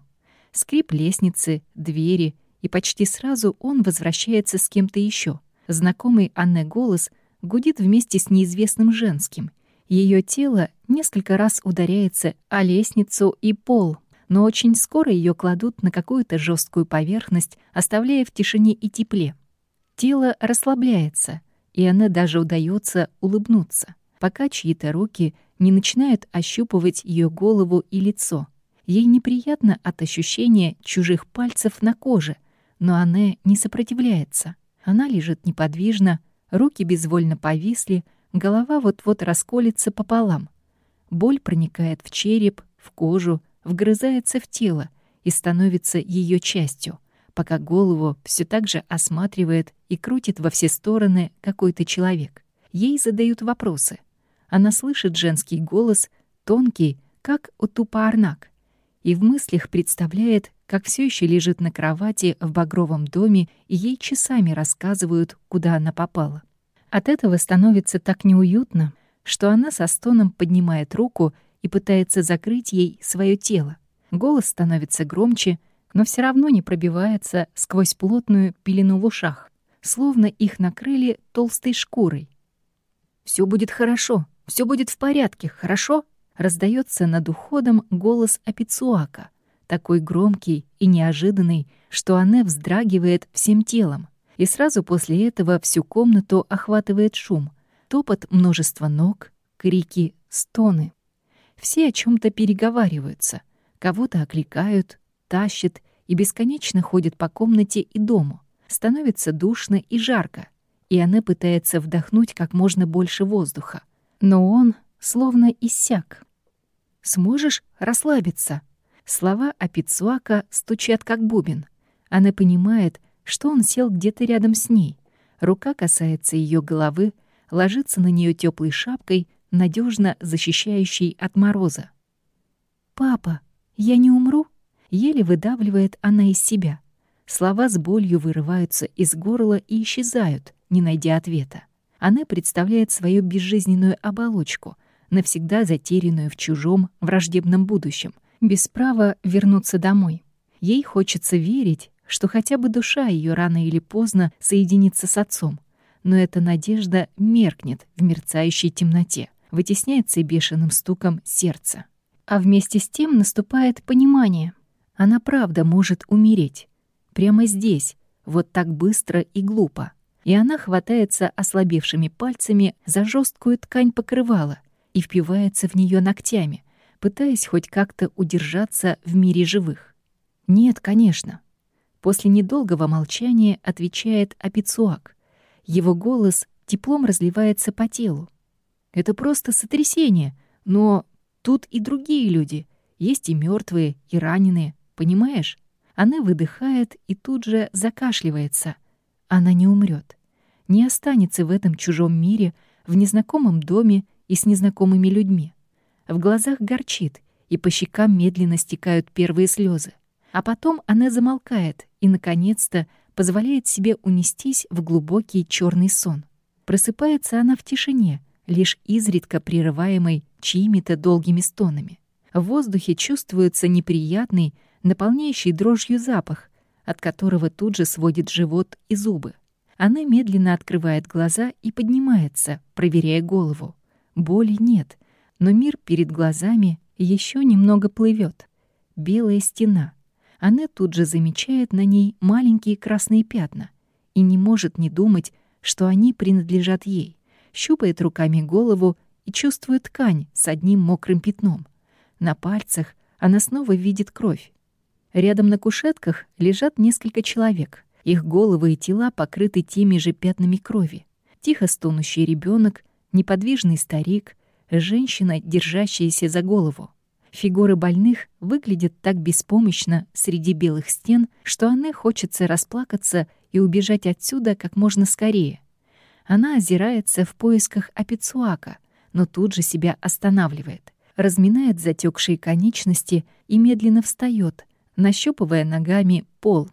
Скрип лестницы, двери, и почти сразу он возвращается с кем-то еще. Знакомый Анне голос гудит вместе с неизвестным женским, ее тело несколько раз ударяется о лестницу и пол, но очень скоро ее кладут на какую-то жесткую поверхность, оставляя в тишине и тепле. Тело расслабляется, и она даже удается улыбнуться, пока чьи-то руки не начинают ощупывать ее голову и лицо. Ей неприятно от ощущения чужих пальцев на коже, но она не сопротивляется. Она лежит неподвижно, руки безвольно повисли, Голова вот-вот расколется пополам. Боль проникает в череп, в кожу, вгрызается в тело и становится ее частью, пока голову все так же осматривает и крутит во все стороны какой-то человек. Ей задают вопросы. Она слышит женский голос, тонкий, как у Тупаарнак, и в мыслях представляет, как все еще лежит на кровати в багровом доме, и ей часами рассказывают, куда она попала. От этого становится так неуютно, что она со стоном поднимает руку и пытается закрыть ей свое тело. Голос становится громче, но все равно не пробивается сквозь плотную пелену в ушах, словно их накрыли толстой шкурой. Все будет хорошо, все будет в порядке, хорошо?» раздается над уходом голос Апицуака, такой громкий и неожиданный, что она вздрагивает всем телом и сразу после этого всю комнату охватывает шум, топот множества ног, крики, стоны. Все о чем то переговариваются, кого-то окликают, тащат и бесконечно ходят по комнате и дому. Становится душно и жарко, и она пытается вдохнуть как можно больше воздуха. Но он словно иссяк. «Сможешь расслабиться?» Слова Апицуака стучат как бубен. Она понимает, что он сел где-то рядом с ней. Рука касается ее головы, ложится на нее теплой шапкой, надежно защищающей от мороза. «Папа, я не умру?» Еле выдавливает она из себя. Слова с болью вырываются из горла и исчезают, не найдя ответа. Она представляет свою безжизненную оболочку, навсегда затерянную в чужом враждебном будущем, без права вернуться домой. Ей хочется верить, что хотя бы душа ее рано или поздно соединится с отцом. Но эта надежда меркнет в мерцающей темноте, вытесняется бешеным стуком сердца. А вместе с тем наступает понимание. Она правда может умереть. Прямо здесь, вот так быстро и глупо. И она хватается ослабевшими пальцами за жесткую ткань покрывала и впивается в нее ногтями, пытаясь хоть как-то удержаться в мире живых. Нет, конечно, После недолгого молчания отвечает Апицуак. Его голос теплом разливается по телу. Это просто сотрясение, но тут и другие люди. Есть и мертвые, и раненые, понимаешь? Она выдыхает и тут же закашливается. Она не умрет, не останется в этом чужом мире, в незнакомом доме и с незнакомыми людьми. В глазах горчит, и по щекам медленно стекают первые слезы. А потом она замолкает и, наконец-то, позволяет себе унестись в глубокий черный сон. Просыпается она в тишине, лишь изредка прерываемой чьими-то долгими стонами. В воздухе чувствуется неприятный, наполняющий дрожью запах, от которого тут же сводит живот и зубы. Она медленно открывает глаза и поднимается, проверяя голову. Боли нет, но мир перед глазами еще немного плывет. Белая стена — она тут же замечает на ней маленькие красные пятна и не может не думать, что они принадлежат ей. Щупает руками голову и чувствует ткань с одним мокрым пятном. На пальцах она снова видит кровь. Рядом на кушетках лежат несколько человек. Их головы и тела покрыты теми же пятнами крови. Тихо стонущий ребенок, неподвижный старик, женщина, держащаяся за голову. Фигуры больных выглядят так беспомощно среди белых стен, что Анне хочется расплакаться и убежать отсюда как можно скорее. Она озирается в поисках Апицуака, но тут же себя останавливает, разминает затекшие конечности и медленно встает, нащупывая ногами пол.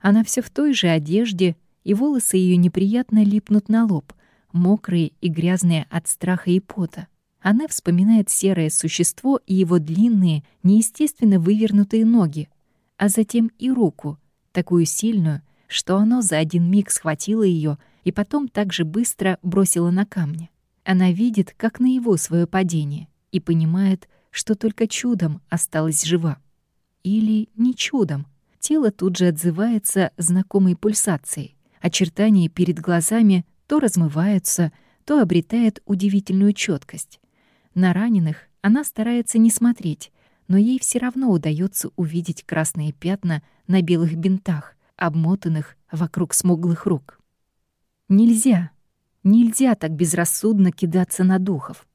Она все в той же одежде, и волосы ее неприятно липнут на лоб, мокрые и грязные от страха и пота. Она вспоминает серое существо и его длинные, неестественно вывернутые ноги, а затем и руку, такую сильную, что оно за один миг схватило ее и потом так же быстро бросило на камни. Она видит, как на его свое падение, и понимает, что только чудом осталась жива. Или не чудом. Тело тут же отзывается знакомой пульсацией. Очертания перед глазами то размываются, то обретают удивительную четкость. На раненых она старается не смотреть, но ей все равно удается увидеть красные пятна на белых бинтах, обмотанных вокруг смуглых рук. Нельзя, нельзя так безрассудно кидаться на духов.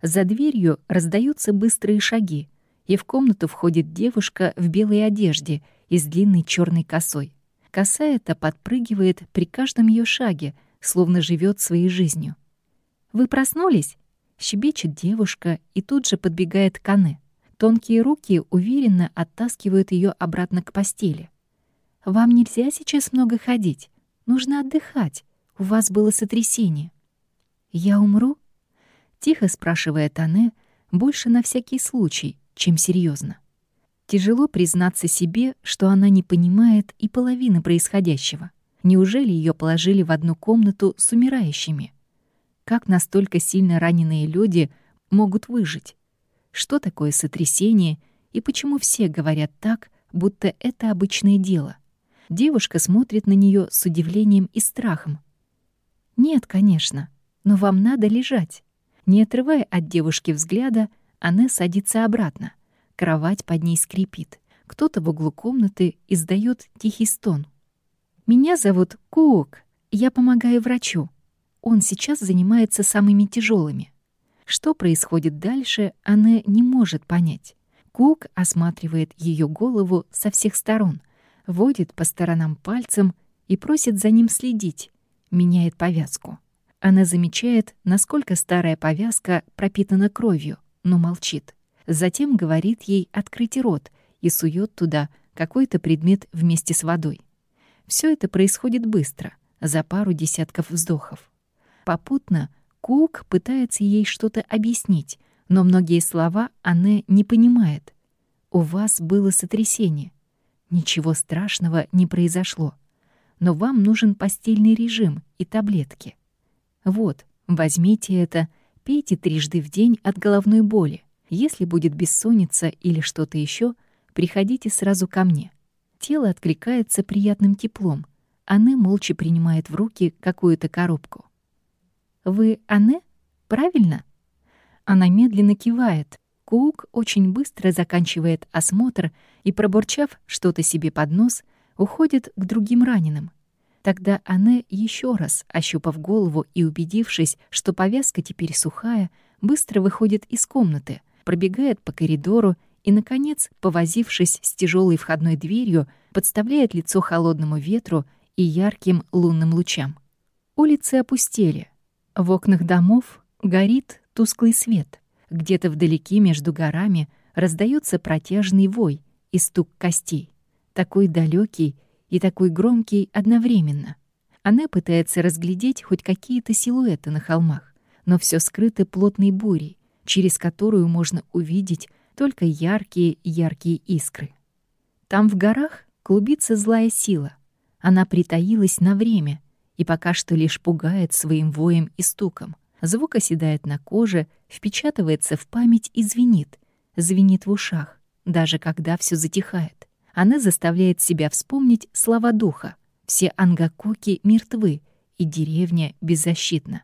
За дверью раздаются быстрые шаги, и в комнату входит девушка в белой одежде и с длинной черной косой. Коса эта подпрыгивает при каждом ее шаге, словно живет своей жизнью. «Вы проснулись?» Щебечет девушка и тут же подбегает к Анне. Тонкие руки уверенно оттаскивают ее обратно к постели. «Вам нельзя сейчас много ходить. Нужно отдыхать. У вас было сотрясение». «Я умру?» — тихо спрашивает Анне, больше на всякий случай, чем серьезно. Тяжело признаться себе, что она не понимает и половины происходящего. Неужели ее положили в одну комнату с умирающими? Как настолько сильно раненые люди могут выжить? Что такое сотрясение и почему все говорят так, будто это обычное дело? Девушка смотрит на нее с удивлением и страхом. «Нет, конечно, но вам надо лежать». Не отрывая от девушки взгляда, она садится обратно. Кровать под ней скрипит. Кто-то в углу комнаты издает тихий стон. «Меня зовут Куок. Я помогаю врачу. Он сейчас занимается самыми тяжелыми. Что происходит дальше, она не может понять. Кук осматривает ее голову со всех сторон, водит по сторонам пальцем и просит за ним следить, меняет повязку. Она замечает, насколько старая повязка пропитана кровью, но молчит. Затем говорит ей открыть рот и сует туда какой-то предмет вместе с водой. Все это происходит быстро, за пару десятков вздохов. Попутно Кук пытается ей что-то объяснить, но многие слова она не понимает. «У вас было сотрясение. Ничего страшного не произошло. Но вам нужен постельный режим и таблетки. Вот, возьмите это, пейте трижды в день от головной боли. Если будет бессонница или что-то еще, приходите сразу ко мне». Тело откликается приятным теплом. Анне молча принимает в руки какую-то коробку. «Вы Анне? Правильно?» Она медленно кивает. Кук очень быстро заканчивает осмотр и, пробурчав что-то себе под нос, уходит к другим раненым. Тогда Анне еще раз, ощупав голову и убедившись, что повязка теперь сухая, быстро выходит из комнаты, пробегает по коридору и, наконец, повозившись с тяжелой входной дверью, подставляет лицо холодному ветру и ярким лунным лучам. Улицы опустели — в окнах домов горит тусклый свет. Где-то вдалеке между горами раздается протяжный вой и стук костей. Такой далекий и такой громкий одновременно. Она пытается разглядеть хоть какие-то силуэты на холмах, но все скрыто плотной бурей, через которую можно увидеть только яркие-яркие искры. Там в горах клубится злая сила. Она притаилась на время — и пока что лишь пугает своим воем и стуком. Звук оседает на коже, впечатывается в память и звенит, звенит в ушах, даже когда все затихает. Она заставляет себя вспомнить слова духа. Все ангакоки мертвы, и деревня беззащитна.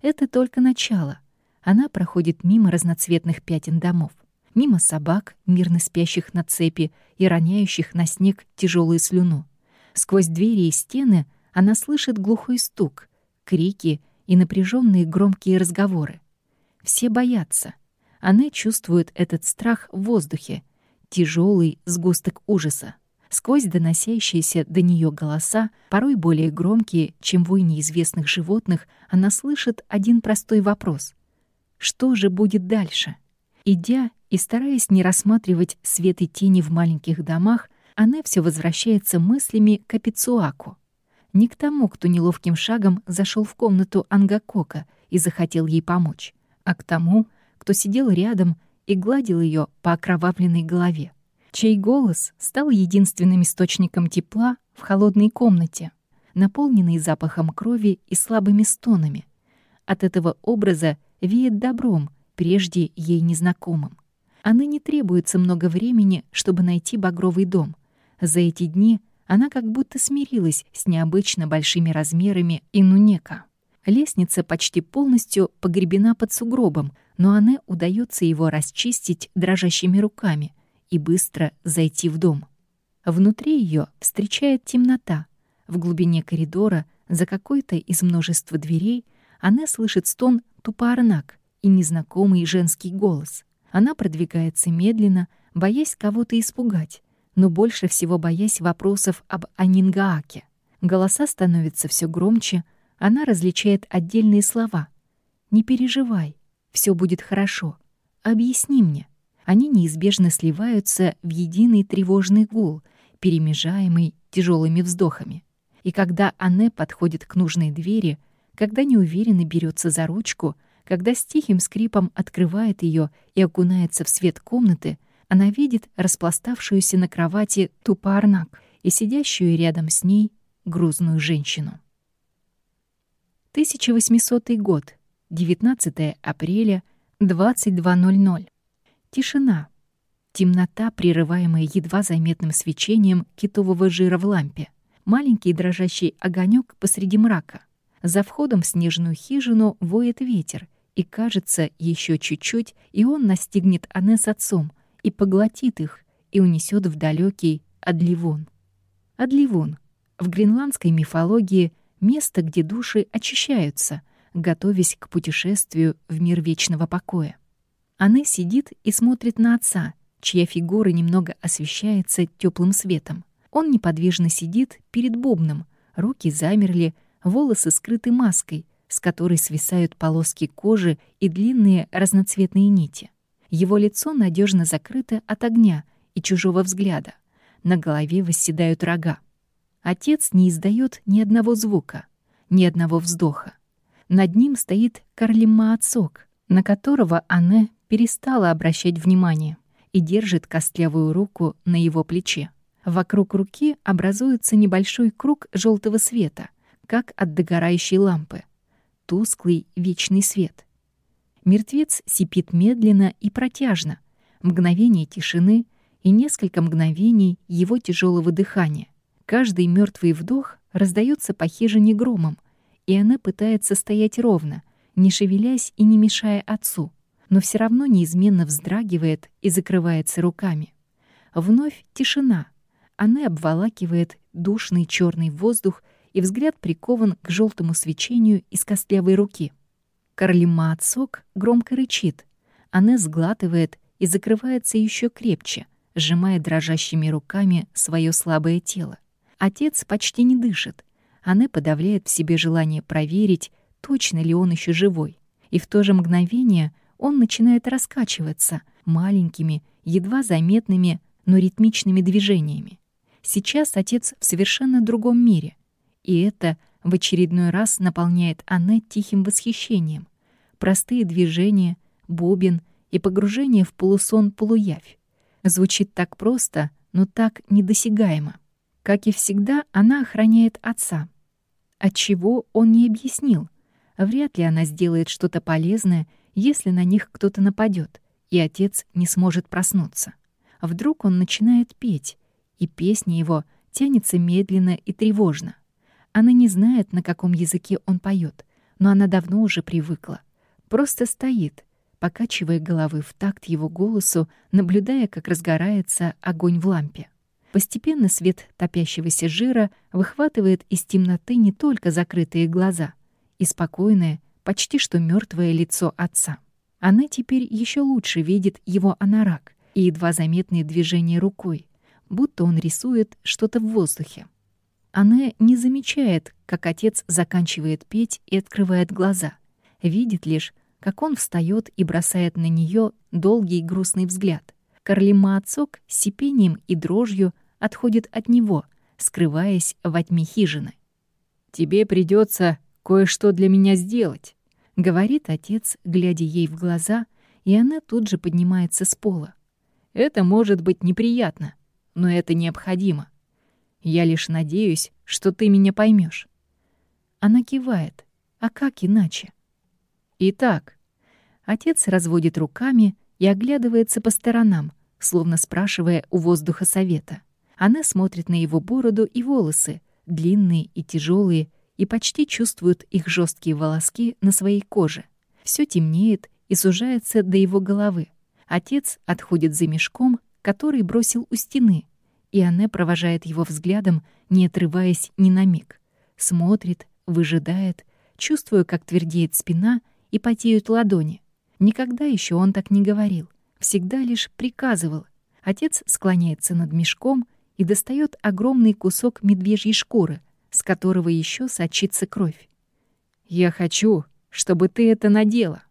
Это только начало. Она проходит мимо разноцветных пятен домов, мимо собак, мирно спящих на цепи и роняющих на снег тяжелую слюну. Сквозь двери и стены — она слышит глухой стук, крики и напряженные громкие разговоры. Все боятся. Она чувствует этот страх в воздухе, тяжелый сгусток ужаса. Сквозь доносящиеся до нее голоса, порой более громкие, чем вой неизвестных животных, она слышит один простой вопрос. Что же будет дальше? Идя и стараясь не рассматривать свет и тени в маленьких домах, она все возвращается мыслями к Апицуаку. Не к тому, кто неловким шагом зашел в комнату Ангакока и захотел ей помочь, а к тому, кто сидел рядом и гладил ее по окровавленной голове чей голос стал единственным источником тепла в холодной комнате, наполненной запахом крови и слабыми стонами. От этого образа веет добром, прежде ей незнакомым. А ныне требуется много времени, чтобы найти багровый дом. За эти дни она как будто смирилась с необычно большими размерами Инунека. Лестница почти полностью погребена под сугробом, но Анне удается его расчистить дрожащими руками, и быстро зайти в дом. Внутри ее встречает темнота. В глубине коридора, за какой-то из множества дверей, она слышит стон тупоарнак и незнакомый женский голос. Она продвигается медленно, боясь кого-то испугать, но больше всего боясь вопросов об Анингааке. Голоса становятся все громче, она различает отдельные слова. «Не переживай, все будет хорошо. Объясни мне» они неизбежно сливаются в единый тревожный гул, перемежаемый тяжелыми вздохами. И когда Анне подходит к нужной двери, когда неуверенно берется за ручку, когда с тихим скрипом открывает ее и окунается в свет комнаты, она видит распластавшуюся на кровати Тупарнак и сидящую рядом с ней грузную женщину. 1800 год, 19 апреля, 22.00. Тишина. Темнота, прерываемая едва заметным свечением китового жира в лампе. Маленький дрожащий огонек посреди мрака. За входом в снежную хижину воет ветер, и, кажется, еще чуть-чуть, и он настигнет Анне с отцом, и поглотит их, и унесет в далекий Адливон. Адливон. В гренландской мифологии место, где души очищаются, готовясь к путешествию в мир вечного покоя. Она сидит и смотрит на отца, чья фигура немного освещается теплым светом. Он неподвижно сидит перед бубном, руки замерли, волосы скрыты маской, с которой свисают полоски кожи и длинные разноцветные нити. Его лицо надежно закрыто от огня и чужого взгляда. На голове восседают рога. Отец не издает ни одного звука, ни одного вздоха. Над ним стоит Карлима Ацок, на которого Анне перестала обращать внимание и держит костлявую руку на его плече. Вокруг руки образуется небольшой круг желтого света, как от догорающей лампы. Тусклый вечный свет. Мертвец сипит медленно и протяжно. Мгновение тишины и несколько мгновений его тяжелого дыхания. Каждый мертвый вдох раздается по хижине громом, и она пытается стоять ровно, не шевелясь и не мешая отцу но все равно неизменно вздрагивает и закрывается руками. Вновь тишина. Она обволакивает душный черный воздух, и взгляд прикован к желтому свечению из костлявой руки. Карлима отсок громко рычит. Она сглатывает и закрывается еще крепче, сжимая дрожащими руками свое слабое тело. Отец почти не дышит. Она подавляет в себе желание проверить, точно ли он еще живой. И в то же мгновение он начинает раскачиваться маленькими, едва заметными, но ритмичными движениями. Сейчас отец в совершенно другом мире, и это в очередной раз наполняет Анне тихим восхищением. Простые движения, бубен и погружение в полусон-полуявь. Звучит так просто, но так недосягаемо. Как и всегда, она охраняет отца. Отчего он не объяснил. Вряд ли она сделает что-то полезное если на них кто-то нападет, и отец не сможет проснуться. Вдруг он начинает петь, и песня его тянется медленно и тревожно. Она не знает, на каком языке он поет, но она давно уже привыкла. Просто стоит, покачивая головы в такт его голосу, наблюдая, как разгорается огонь в лампе. Постепенно свет топящегося жира выхватывает из темноты не только закрытые глаза и спокойное, почти что мертвое лицо отца. Она теперь еще лучше видит его анорак и едва заметные движения рукой, будто он рисует что-то в воздухе. Она не замечает, как отец заканчивает петь и открывает глаза. Видит лишь, как он встает и бросает на нее долгий грустный взгляд. Карлима отцок с сипением и дрожью отходит от него, скрываясь во тьме хижины. «Тебе придется кое-что для меня сделать», — говорит отец, глядя ей в глаза, и она тут же поднимается с пола. «Это может быть неприятно, но это необходимо. Я лишь надеюсь, что ты меня поймешь. Она кивает. А как иначе? Итак, отец разводит руками и оглядывается по сторонам, словно спрашивая у воздуха совета. Она смотрит на его бороду и волосы, длинные и тяжелые, и почти чувствует их жесткие волоски на своей коже. Все темнеет и сужается до его головы. Отец отходит за мешком, который бросил у стены, и она провожает его взглядом, не отрываясь ни на миг. Смотрит, выжидает, чувствуя, как твердеет спина и потеют ладони. Никогда еще он так не говорил, всегда лишь приказывал. Отец склоняется над мешком и достает огромный кусок медвежьей шкуры, с которого еще сочится кровь. «Я хочу, чтобы ты это надела».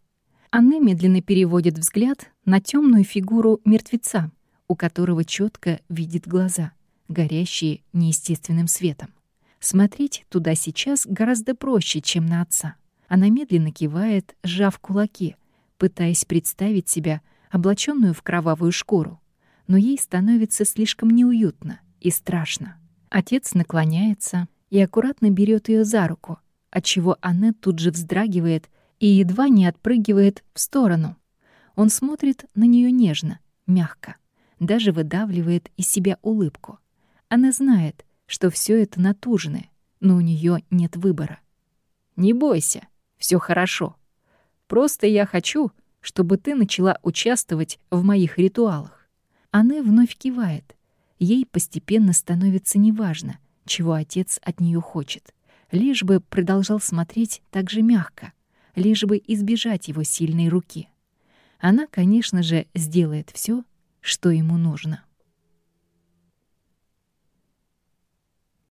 Анна медленно переводит взгляд на темную фигуру мертвеца, у которого четко видит глаза, горящие неестественным светом. Смотреть туда сейчас гораздо проще, чем на отца. Она медленно кивает, сжав кулаки, пытаясь представить себя облаченную в кровавую шкуру. Но ей становится слишком неуютно и страшно. Отец наклоняется и аккуратно берет ее за руку, отчего она тут же вздрагивает и едва не отпрыгивает в сторону. Он смотрит на нее нежно, мягко, даже выдавливает из себя улыбку. Она знает, что все это натужное, но у нее нет выбора. «Не бойся, все хорошо. Просто я хочу, чтобы ты начала участвовать в моих ритуалах». Она вновь кивает. Ей постепенно становится неважно, чего отец от нее хочет. Лишь бы продолжал смотреть так же мягко, лишь бы избежать его сильной руки. Она, конечно же, сделает все, что ему нужно.